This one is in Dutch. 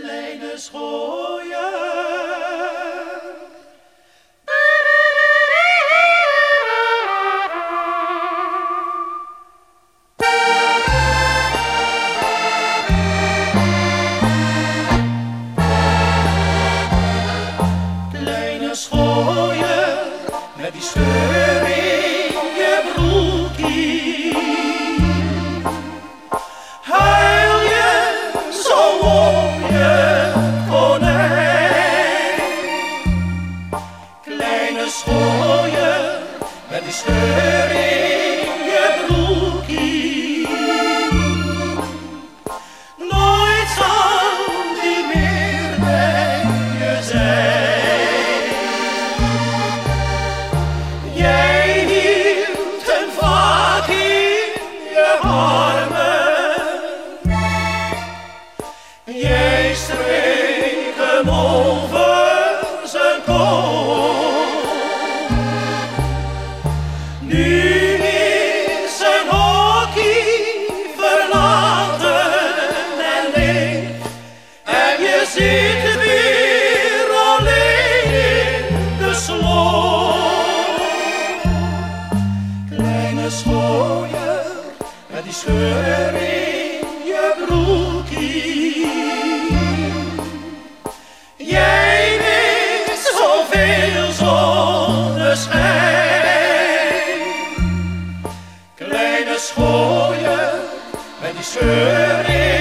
kleine schooier. Kleine schooier, met die scheur met die scheur in je broekie. Nooit zal die meer bij je zijn. Jij hield hem vaak in je armen. Jij streek hem over Nu is zijn hockey verlaten en leeg. En je zit weer alleen in de sloot. Kleine schooier, met die scheur in je broekie. Jij mist zoveel zonneschijn. Met die